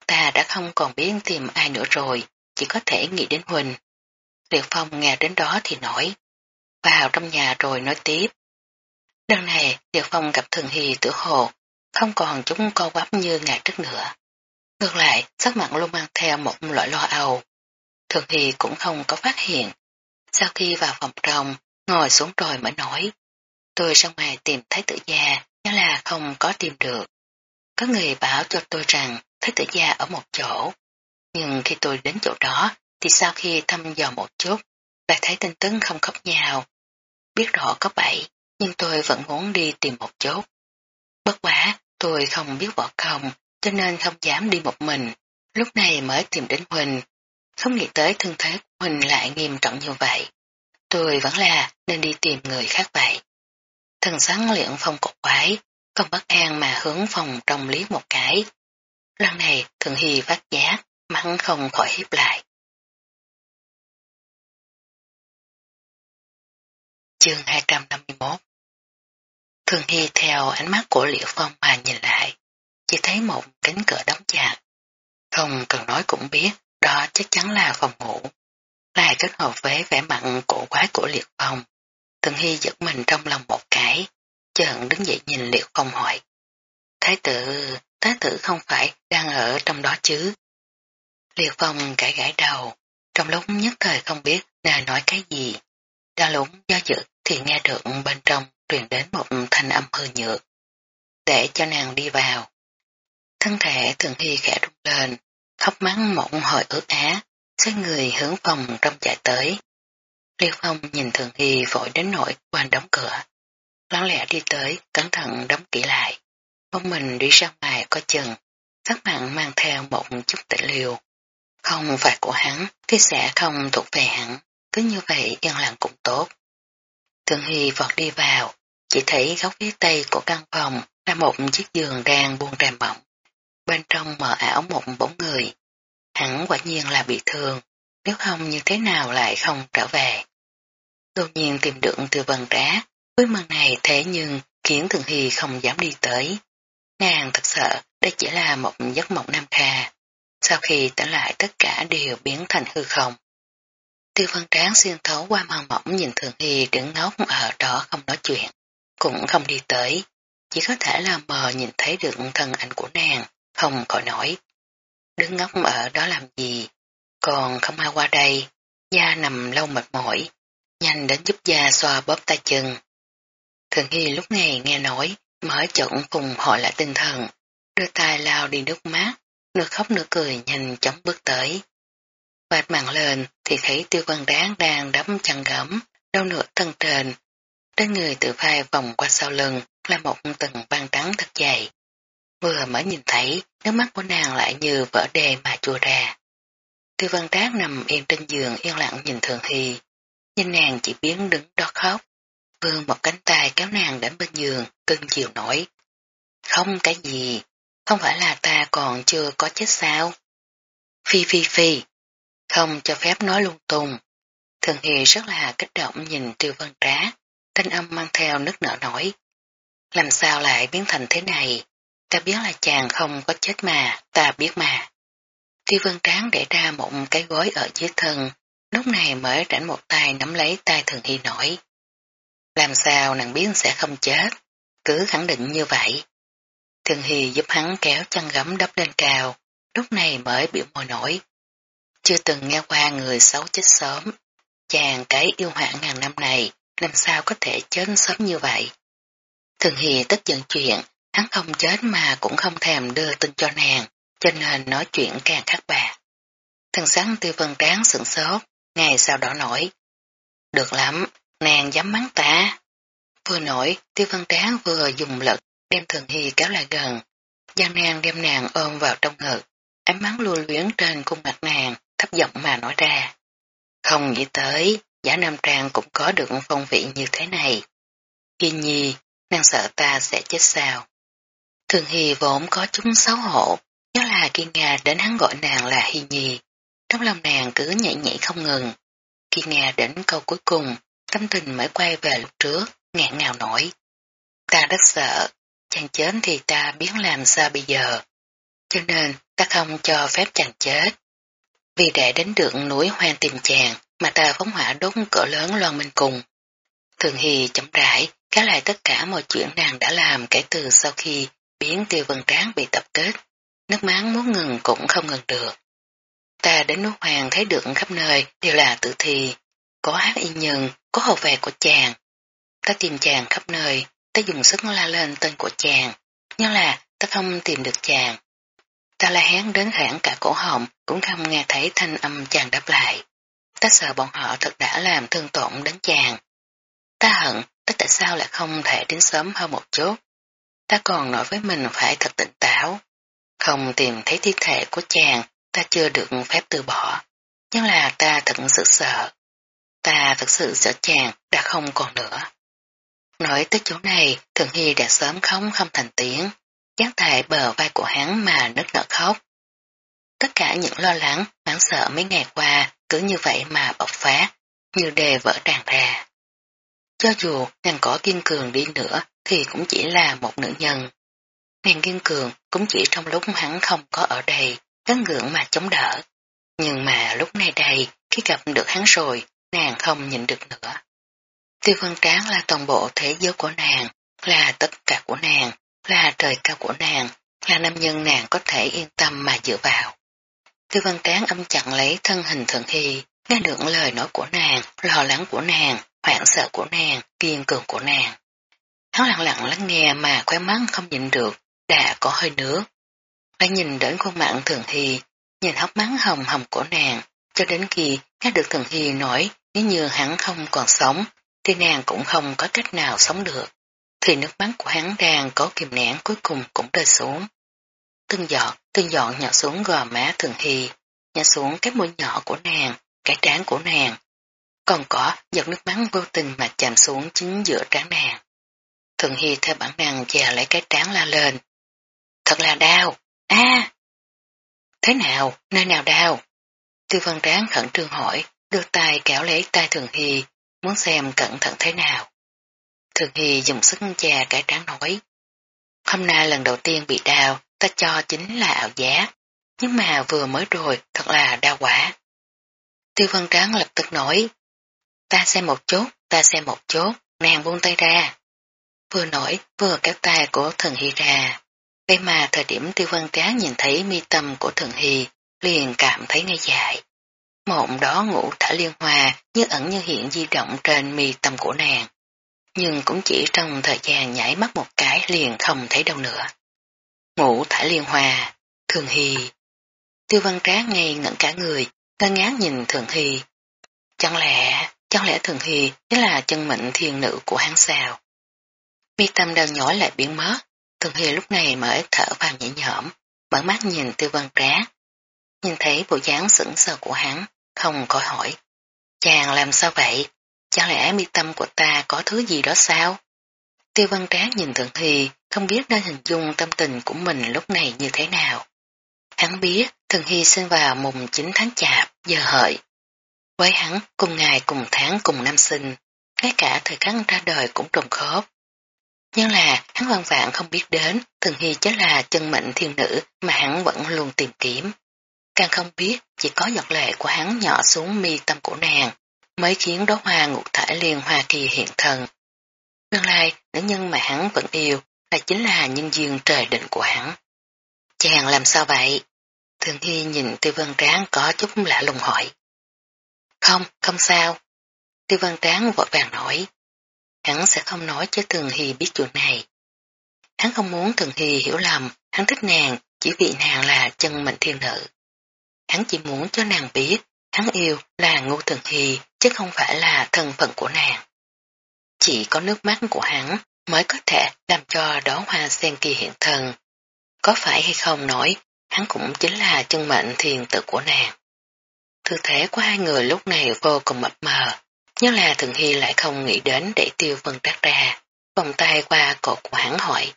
Ta đã không còn biết tìm ai nữa rồi, chỉ có thể nghĩ đến Huỳnh. Liệt Phong nghe đến đó thì nói, vào trong nhà rồi nói tiếp. Đằng này Liệt Phong gặp Thường Hy tử hồ, không còn chúng co quắp như ngày trước nữa. Ngược lại, sắc mặt luôn mang theo một loại lo âu. Thường thì cũng không có phát hiện. Sau khi vào phòng trong, ngồi xuống rồi mới nói, tôi ra ngoài tìm thái tử gia, nhưng là không có tìm được. Có người bảo cho tôi rằng thái tử gia ở một chỗ, nhưng khi tôi đến chỗ đó thì sau khi thăm dò một chút, lại thấy tin tức không khóc nhau. Biết rõ có bậy, nhưng tôi vẫn muốn đi tìm một chút. Bất quá, tôi không biết võ công, cho nên không dám đi một mình, lúc này mới tìm đến Huỳnh. Không nghĩ tới thân thế của Huỳnh lại nghiêm trọng như vậy. Tôi vẫn là nên đi tìm người khác vậy. Thần sáng liện phong cột quái, không bất an mà hướng phòng trong liếc một cái. Lần này thường hy phát giác, mắng không khỏi hiếp lại. Chương 251 Thường Hy theo ánh mắt của Liễu Phong mà nhìn lại, chỉ thấy một cánh cửa đóng chặt. Không cần nói cũng biết, đó chắc chắn là phòng ngủ. Lại kết hợp với vẻ mặn cổ quái của Liệt Phong. Thường Hy giật mình trong lòng một cái, chợn đứng dậy nhìn Liệt Phong hỏi. Thái tử, thái tử không phải đang ở trong đó chứ? Liệt Phong gãi gãi đầu, trong lúc nhất thời không biết là nói cái gì. Đang lúng do dự thì nghe được bên trong truyền đến một thanh âm hư nhược. Để cho nàng đi vào. Thân thể thường hy khẽ rung lên, khóc mắng mộng hồi ướt á, xoay người hướng phòng trong chạy tới. Liêu Phong nhìn Thường Hy vội đến nỗi quan đóng cửa. lão lẽ đi tới, cẩn thận đóng kỹ lại. Ông mình đi ra ngoài có chừng, sắc mặn mang theo một chút tệ liều. Không phải của hắn, thì sẽ không thuộc về hắn. Cứ như vậy yên lặng cũng tốt. Thường Hy vọt đi vào, chỉ thấy góc phía tây của căn phòng là một chiếc giường đang buông rèm mỏng. Bên trong mở ảo một bóng người. Hẳn quả nhiên là bị thương, nếu không như thế nào lại không trở về. Đột nhiên tìm được từ vần rá, với mừng này thế nhưng khiến Thường Hy không dám đi tới. Nàng thật sợ đây chỉ là một giấc mộng nam kha. Sau khi tỉnh lại tất cả đều biến thành hư không. Tiêu văn tráng xuyên thấu qua màn mỏng nhìn Thường Hy đứng ngốc ở đó không nói chuyện, cũng không đi tới, chỉ có thể là mờ nhìn thấy được thân ảnh của nàng, không khỏi nổi. Đứng ngốc ở đó làm gì, còn không ai qua đây, da nằm lâu mệt mỏi, nhanh đến giúp da xoa bóp tay chân. Thường Hy lúc này nghe nói, mở chuẩn cùng họ lại tinh thần, đưa tay lao đi nước mắt, nửa khóc nửa cười nhanh chóng bước tới. Vạch màn lên thì thấy tiêu văn đáng đang đấm chăn gấm, đau nửa thân trên. Trên người tự vai vòng qua sau lưng là một tầng băng trắng thật dày. Vừa mới nhìn thấy, nước mắt của nàng lại như vỡ đề mà chua ra. Tiêu văn trác nằm yên trên giường yên lặng nhìn thường hy. Nhìn nàng chỉ biến đứng đó khóc. Vương một cánh tay kéo nàng đến bên giường, cưng chiều nổi. Không cái gì, không phải là ta còn chưa có chết sao? Phi phi phi, không cho phép nói lung tung. Thường Hy rất là kích động nhìn tiêu Văn Trác thanh âm mang theo nước nở nổi. Làm sao lại biến thành thế này? Ta biết là chàng không có chết mà, ta biết mà. Tiêu vân tráng để ra một cái gối ở dưới thân, lúc này mới rảnh một tay nắm lấy tay Thường Hy nổi. Làm sao nàng biết sẽ không chết, cứ khẳng định như vậy. Thường Hy giúp hắn kéo chân gấm đắp lên cao, lúc này mới biểu mồi nổi. Chưa từng nghe qua người xấu chết sớm, chàng cái yêu hoạn ngàn năm này làm sao có thể chết sớm như vậy. Thường Hì tất giận chuyện, hắn không chết mà cũng không thèm đưa tin cho nàng, cho nên nói chuyện càng khắc bạc. Thần sáng tiêu vân tráng sửng sốt, ngày sau đó nổi. Được lắm, nàng dám mắng ta. Vừa nổi, tiêu vân tráng vừa dùng lực đem thường hy kéo lại gần. Giang nàng đem nàng ôm vào trong ngực, ánh mắt lưu luyến trên khuôn mặt nàng, thấp giọng mà nói ra. Không nghĩ tới, giả nam trang cũng có được phong vị như thế này. Khi nhi, nàng sợ ta sẽ chết sao. Thường Hy vốn có chúng xấu hổ, nhớ là khi Nga đến hắn gọi nàng là Hy Nhi. Trong lòng nàng cứ nhảy nhảy không ngừng. Khi Nga đến câu cuối cùng, tâm tình mới quay về lúc trước, ngạn ngào nổi. Ta rất sợ, chàng chết thì ta biết làm sao bây giờ. Cho nên ta không cho phép chàng chết. Vì để đến được núi hoang tìm chàng mà ta phóng hỏa đốt cỡ lớn loan minh cùng. Thường Hy chậm rãi, cá lại tất cả mọi chuyện nàng đã làm kể từ sau khi biến tiêu vân tráng bị tập kết. Nước máng muốn ngừng cũng không ngừng được. Ta đến nước hoàng thấy được khắp nơi đều là tự thi, có hát y nhân, có hậu vệ của chàng. Ta tìm chàng khắp nơi, ta dùng sức la lên tên của chàng, nhưng là ta không tìm được chàng. Ta la hén đến hãng cả cổ họng cũng không nghe thấy thanh âm chàng đáp lại. Ta sợ bọn họ thật đã làm thương tổn đến chàng. Ta hận, ta tại sao lại không thể đến sớm hơn một chút. Ta còn nói với mình phải thật tỉnh táo. Không tìm thấy thi thể của chàng, ta chưa được phép từ bỏ. Nhưng là ta thật sự sợ. Ta thật sự sợ chàng đã không còn nữa. Nói tới chỗ này, Thường Hy đã sớm không không thành tiếng, dán tại bờ vai của hắn mà nức nở khóc. Tất cả những lo lắng, hoảng sợ mấy ngày qua cứ như vậy mà bộc phá như đề vỡ tràn ra. Cho dù nàng có kiên cường đi nữa thì cũng chỉ là một nữ nhân. Nàng kiên cường cũng chỉ trong lúc hắn không có ở đây, gắn gượng mà chống đỡ. Nhưng mà lúc này đây, khi gặp được hắn rồi, nàng không nhìn được nữa. Tiêu văn tráng là toàn bộ thế giới của nàng, là tất cả của nàng, là trời cao của nàng, là nam nhân nàng có thể yên tâm mà dựa vào. Tư văn tán âm chặn lấy thân hình thượng hy, nghe được lời nói của nàng, lo lắng của nàng, hoảng sợ của nàng, kiên cường của nàng. Hắn lặng lặng lắng nghe mà khóe mắt không nhìn được, đã có hơi nước. Lại nhìn đến khuôn mặt thường hy, nhìn hốc mắt hồng hồng của nàng, cho đến khi nghe được thường hy nói nếu như hắn không còn sống, thì nàng cũng không có cách nào sống được. Thì nước mắt của hắn đang có kìm nén cuối cùng cũng rơi xuống. Từng giọt, từng giọt nhỏ xuống gò má thường hy, nhỏ xuống cái mũi nhỏ của nàng, cái trán của nàng. Còn có giọt nước mắt vô tình mà chạm xuống chính giữa trán nàng. Thường Hy theo bản năng chà lấy cái trán la lên. Thật là đau, a Thế nào, nơi nào đau? Tư văn ráng khẩn trương hỏi, đưa tay kéo lấy tay Thường Hy, muốn xem cẩn thận thế nào. Thường Hy dùng sức chà cái trán nói. Hôm nay lần đầu tiên bị đau, ta cho chính là ảo giác, nhưng mà vừa mới rồi thật là đau quả. Tiêu văn tráng lập tức nói, ta xem một chút, ta xem một chút, nàng buông tay ra. Vừa nổi vừa kéo tay của thần hy ra. Vậy mà thời điểm tiêu văn tráng nhìn thấy mi tâm của thần hy, liền cảm thấy ngay dại. Mộng đó ngủ thả liên hoa như ẩn như hiện di động trên mi tâm của nàng. Nhưng cũng chỉ trong thời gian nhảy mắt một cái liền không thấy đâu nữa. Ngủ thả liên hòa thường hy. Tiêu văn trác ngay ngẩn cả người, ngơ ngán nhìn thường hy. Chẳng lẽ, chẳng lẽ thường hy chính là chân mệnh thiên nữ của hắn sao? Mi tâm đau nhỏ lại biến mất, thường hy lúc này mới thở vào nhẹ nhõm, mở mắt nhìn tiêu văn trác. Nhìn thấy bộ dáng sững sờ của hắn, không khỏi hỏi. Chàng làm sao vậy? Chẳng lẽ mi tâm của ta có thứ gì đó sao? Tiêu văn trác nhìn thượng thì không biết nên hình dung tâm tình của mình lúc này như thế nào. Hắn biết Thường Hy sinh vào mùng 9 tháng chạp, giờ hợi. Với hắn, cùng ngày cùng tháng cùng năm sinh, ngay cả thời khắc ra đời cũng trùng khớp. Nhưng là hắn hoàn vạn không biết đến Thường Hy chính là chân mệnh thiên nữ mà hắn vẫn luôn tìm kiếm. Càng không biết chỉ có giọt lệ của hắn nhỏ xuống mi tâm của nàng mới khiến đóa hoa ngục thải liên hoa kỳ hiện thần. Nguyên lai, nữ nhân mà hắn vẫn yêu là chính là nhân duyên trời định của hắn. Chàng làm sao vậy? Thường Hy nhìn Tiêu Vân Tráng có chút lạ lùng hỏi. Không, không sao. Tiêu Vân Tráng vội vàng nói. Hắn sẽ không nói cho Thường Hy biết chuyện này. Hắn không muốn Thường Hy hiểu lầm, hắn thích nàng chỉ vì nàng là chân mệnh thiên nữ. Hắn chỉ muốn cho nàng biết, hắn yêu là Ngô Thường Hy chứ không phải là thân phận của nàng. Chỉ có nước mắt của hắn mới có thể làm cho đó hoa sen kỳ hiện thần. Có phải hay không nói, hắn cũng chính là chân mệnh thiền tự của nàng. Thư thể của hai người lúc này vô cùng mập mờ, nhưng là Thường Hy lại không nghĩ đến để tiêu vân trắc ra, vòng tay qua cổ của hắn hỏi.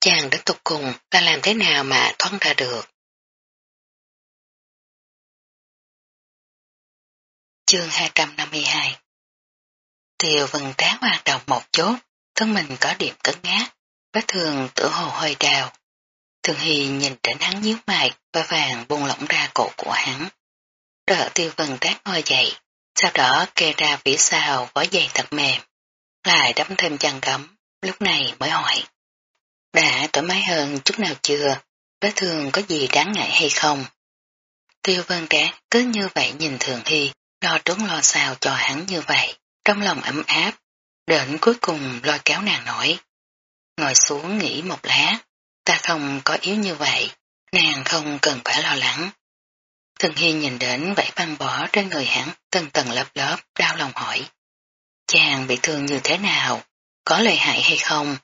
Chàng đến tục cùng là làm thế nào mà thoát ra được? Chương 252 Tiêu vân tráng hoạt động một chút, thân mình có điểm cấn ngát, vết thường tự hồ hơi đào. Thường Hy nhìn đến hắn nhíu mày và vàng buông lỏng ra cổ của hắn. Đỡ tiêu vân tráng ngồi dậy, sau đó kê ra phía sau vỏ dày thật mềm, lại đấm thêm chăn gấm, lúc này mới hỏi. Đã thoải mái hơn chút nào chưa? Vết thương có gì đáng ngại hay không? Tiêu vân tráng cứ như vậy nhìn Thường Hy, lo trốn lo sao cho hắn như vậy, trong lòng ấm áp, đến cuối cùng lôi kéo nàng nổi. Ngồi xuống nghỉ một lát, ta không có yếu như vậy, nàng không cần phải lo lắng. Thường Hy nhìn đến vảy băng bỏ trên người hắn từng tầng lớp lớp, đau lòng hỏi. Chàng bị thương như thế nào? Có lợi hại hay không?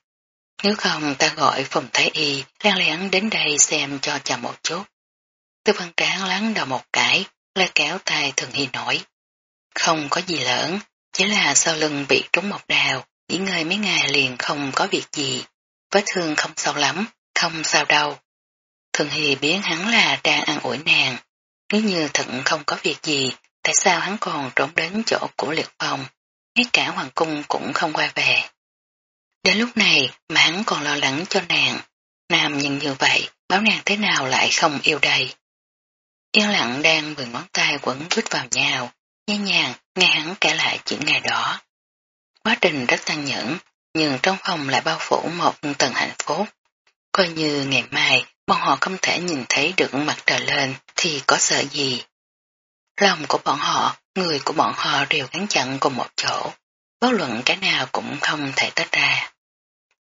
Nếu không ta gọi phòng thái y lén lén đến đây xem cho chàng một chút. Tư văn tráng lắng đầu một cái, lôi kéo tay Thường Hy nổi. Không có gì lớn, chỉ là sau lưng bị trúng một đào, nghỉ ngơi mấy ngày liền không có việc gì. Vết thương không sâu lắm, không sao đâu. Thường Hy biến hắn là đang ăn ủi nàng. Nếu như thận không có việc gì, tại sao hắn còn trốn đến chỗ của liệt phong, ngay cả hoàng cung cũng không quay về. Đến lúc này mà hắn còn lo lắng cho nàng, nam nhìn như vậy, báo nàng thế nào lại không yêu đây. Yên lặng đang mười ngón tay quấn quýt vào nhau, nhẹ nhàng nghe hắn kể lại chuyện ngày đó. Quá trình rất tăng nhẫn, nhưng trong phòng lại bao phủ một tầng hạnh phúc. Coi như ngày mai bọn họ không thể nhìn thấy được mặt trời lên thì có sợ gì. Lòng của bọn họ, người của bọn họ đều gắn chặn cùng một chỗ, bất luận cái nào cũng không thể tách ra.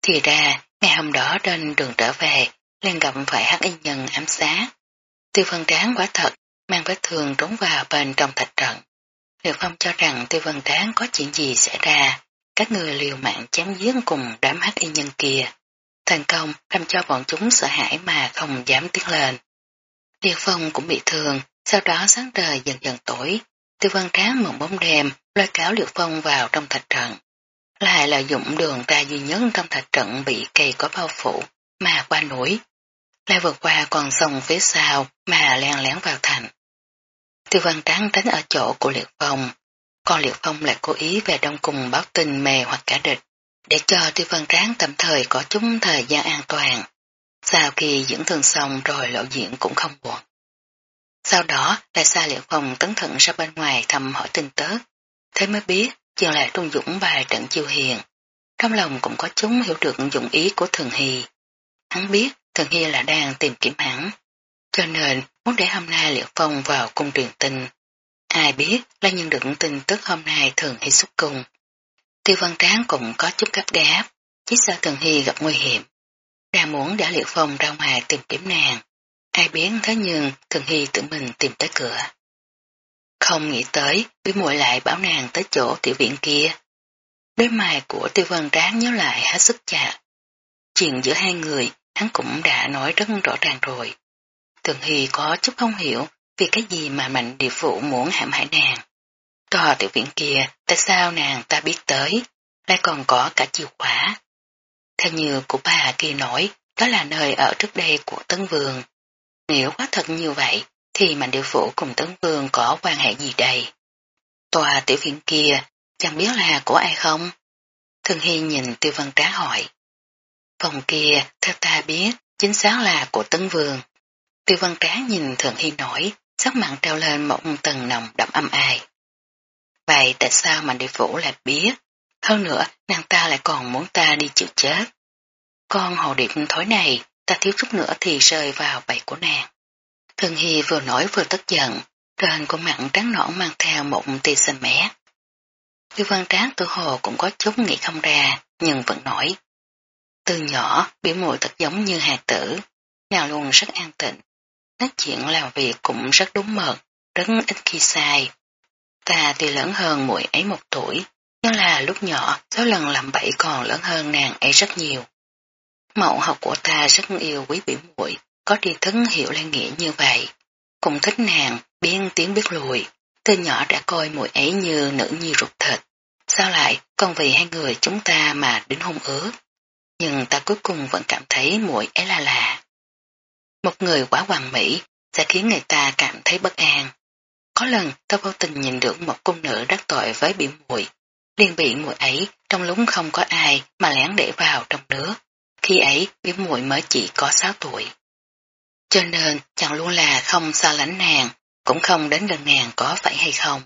Thì ra, ngày hôm đó trên đường trở về, liền gặp phải hắc y nhân ám sát. Tiêu phân tráng quá thật, mang vết thương trốn vào bên trong thạch trận. Liệu Phong cho rằng tiêu vân Tán có chuyện gì xảy ra, các người liều mạng chém giết cùng đám hắc y nhân kia. Thành công làm cho bọn chúng sợ hãi mà không dám tiến lên. Tiêu Phong cũng bị thương, sau đó sáng trời dần dần tối. Tiêu văn Tán mượn bóng đêm, lôi cáo Liệu Phong vào trong thạch trận. Lại lợi dụng đường ra duy nhất trong thạch trận bị cây có bao phủ, mà qua núi. Lại vượt qua con sông phía sau mà len lén vào thành. Tiêu văn tráng tránh ở chỗ của Liệt Phong, còn Liệt Phong lại cố ý về đông cùng báo tin mề hoặc cả địch, để cho Tiêu văn tráng tạm thời có chúng thời gian an toàn. Sau khi dưỡng thường xong rồi lộ diện cũng không buồn. Sau đó lại xa Liệt Phong cẩn thận ra bên ngoài thăm hỏi tin tức, thế mới biết chừng lại trung dũng và trận chiêu hiền. Trong lòng cũng có chúng hiểu được dụng ý của Thường Hy. Hắn biết Thường Hy là đang tìm kiếm hắn, cho nên muốn để hôm nay liệu Phong vào cung truyền tin, Ai biết là nhân được tin tức hôm nay thường hy xuất cung. Tiêu văn tráng cũng có chút gấp gáp, chỉ sợ thường hy gặp nguy hiểm. Đang muốn đã liệu phong ra ngoài tìm kiếm nàng. Ai biết thế nhưng thường hy tự mình tìm tới cửa. Không nghĩ tới, bí muội lại bảo nàng tới chỗ tiểu viện kia. Đôi mày của tiêu văn tráng nhớ lại hết sức chặt. Chuyện giữa hai người, hắn cũng đã nói rất rõ ràng rồi. Thường Hy có chút không hiểu vì cái gì mà mạnh địa phụ muốn hãm hại nàng. Tòa tiểu viện kia, tại sao nàng ta biết tới, lại còn có cả chìa khóa. Theo như của bà kia nói, đó là nơi ở trước đây của Tấn Vương. Nếu quá thật như vậy, thì mạnh địa phụ cùng Tấn Vương có quan hệ gì đây? Tòa tiểu viện kia, chẳng biết là của ai không? Thường Hy nhìn tiêu văn trá hỏi. Phòng kia, theo ta biết, chính xác là của Tấn Vương. Tiêu văn trá nhìn Thường Hy nổi, sắc mặn treo lên một tầng nồng đậm âm ai. Vậy tại sao mà địa vũ lại biết? Hơn nữa, nàng ta lại còn muốn ta đi chịu chết. Con hồ điệp thối này, ta thiếu chút nữa thì rơi vào bẫy của nàng. Thường Hy vừa nói vừa tức giận, trên con mặn trắng nõn mang theo một tia xanh mé. Tiêu văn tráng tự hồ cũng có chút nghĩ không ra, nhưng vẫn nói. Từ nhỏ, biểu mùi thật giống như hạt tử, nào luôn rất an tịnh. Nói chuyện làm việc cũng rất đúng mực, rất ít khi sai. Ta tuy lớn hơn muội ấy một tuổi, nhưng là lúc nhỏ số lần làm bậy còn lớn hơn nàng ấy rất nhiều. Mẫu học của ta rất yêu quý biểu muội có tri thức hiểu lê nghĩa như vậy. Cũng thích nàng, biên tiếng biết lùi, từ nhỏ đã coi muội ấy như nữ nhi ruột thịt. Sao lại còn vì hai người chúng ta mà đến hôn ước? Nhưng ta cuối cùng vẫn cảm thấy muội ấy là lạ. Một người quá hoàn mỹ sẽ khiến người ta cảm thấy bất an. Có lần tôi vô tình nhìn được một cung nữ đắc tội với bị muội liền bị muội ấy trong lúc không có ai mà lén để vào trong nước. Khi ấy biểu muội mới chỉ có 6 tuổi. Cho nên chẳng luôn là không xa lánh nàng, cũng không đến gần nàng có phải hay không.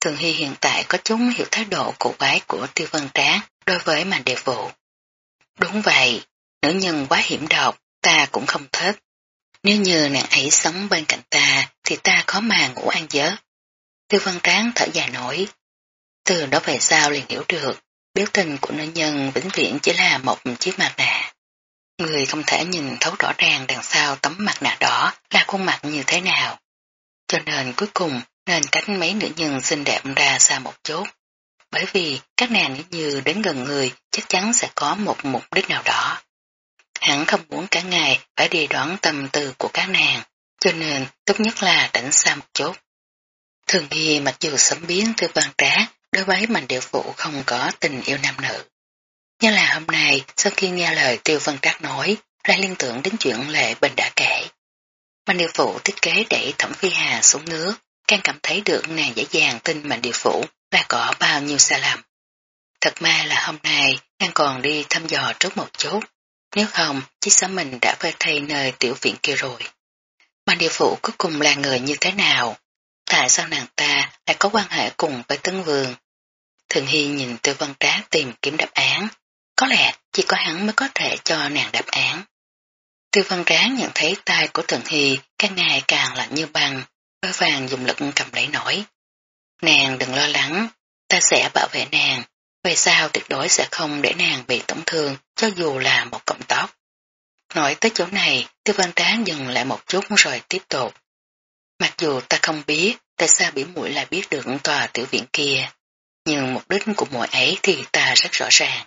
Thường Hy hiện tại có chúng hiểu thái độ cụ quái của tiêu vân tráng đối với màn đề vụ. Đúng vậy, nữ nhân quá hiểm độc, ta cũng không thích. Nếu như nàng ấy sống bên cạnh ta, thì ta khó mà ngủ ăn giấc. Tiêu văn tráng thở dài nổi. Từ đó về sau liền hiểu được, biểu tình của nữ nhân vĩnh viễn chỉ là một chiếc mặt nạ. Người không thể nhìn thấu rõ ràng đằng sau tấm mặt nạ đỏ là khuôn mặt như thế nào. Cho nên cuối cùng nên tránh mấy nữ nhân xinh đẹp ra xa một chút. Bởi vì các nàng nếu như đến gần người chắc chắn sẽ có một mục đích nào đó. Hắn không muốn cả ngày phải đi đoán tâm tư của các nàng, cho nên tốt nhất là tránh xa một chút. Thường Hy mặc dù sớm biến từ văn trá, đối với mạnh điệu phụ không có tình yêu nam nữ. Nhưng là hôm nay, sau khi nghe lời tiêu văn trác nói, lại liên tưởng đến chuyện lệ bình đã kể. Mạnh điệu phụ thiết kế đẩy thẩm phi hà xuống nước, càng cảm thấy được nàng dễ dàng tin mạnh điệu phụ là có bao nhiêu sai lầm. Thật may là hôm nay nàng còn đi thăm dò trước một chút, nếu không chỉ sợ mình đã về thay nơi tiểu viện kia rồi. Mạnh địa phụ cuối cùng là người như thế nào? Tại sao nàng ta lại có quan hệ cùng với Tấn Vương? Thường Hy nhìn Tư Văn Trá tìm kiếm đáp án. Có lẽ chỉ có hắn mới có thể cho nàng đáp án. Tư Văn Trá nhận thấy tay của Thường Hy càng ngày càng lạnh như băng, vơi vàng dùng lực cầm lấy nổi. Nàng đừng lo lắng, ta sẽ bảo vệ nàng, về sau tuyệt đối sẽ không để nàng bị tổn thương cho dù là một cọng tóc. Nói tới chỗ này, Tiêu Văn tán dừng lại một chút rồi tiếp tục. Mặc dù ta không biết tại sao biểu mũi lại biết được tòa tiểu viện kia, nhưng mục đích của mũi ấy thì ta rất rõ ràng.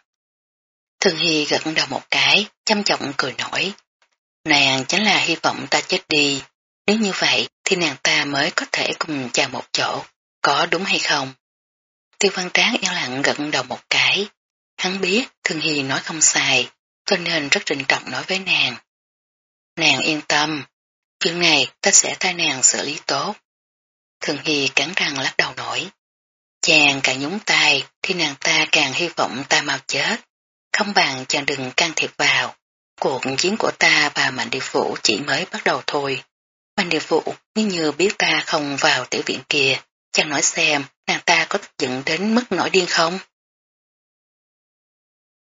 Thường Hy gật đầu một cái, chăm trọng cười nổi. Nàng chính là hy vọng ta chết đi, nếu như vậy thì nàng ta mới có thể cùng chào một chỗ, có đúng hay không? Tiêu văn tráng yên lặng gật đầu một cái. Hắn biết Thương Hy nói không sai, cho nên rất trịnh trọng nói với nàng. Nàng yên tâm, chuyện này ta sẽ thay nàng xử lý tốt. Thường Hy cắn răng lắc đầu nổi. Chàng càng nhúng tay thì nàng ta càng hy vọng ta mau chết. Không bằng chàng đừng can thiệp vào. Cuộc chiến của ta và Mạnh Địa Phủ chỉ mới bắt đầu thôi. Mạnh Địa Phủ nếu như biết ta không vào tiểu viện kia, chàng nói xem nàng ta có giận đến mức nổi điên không?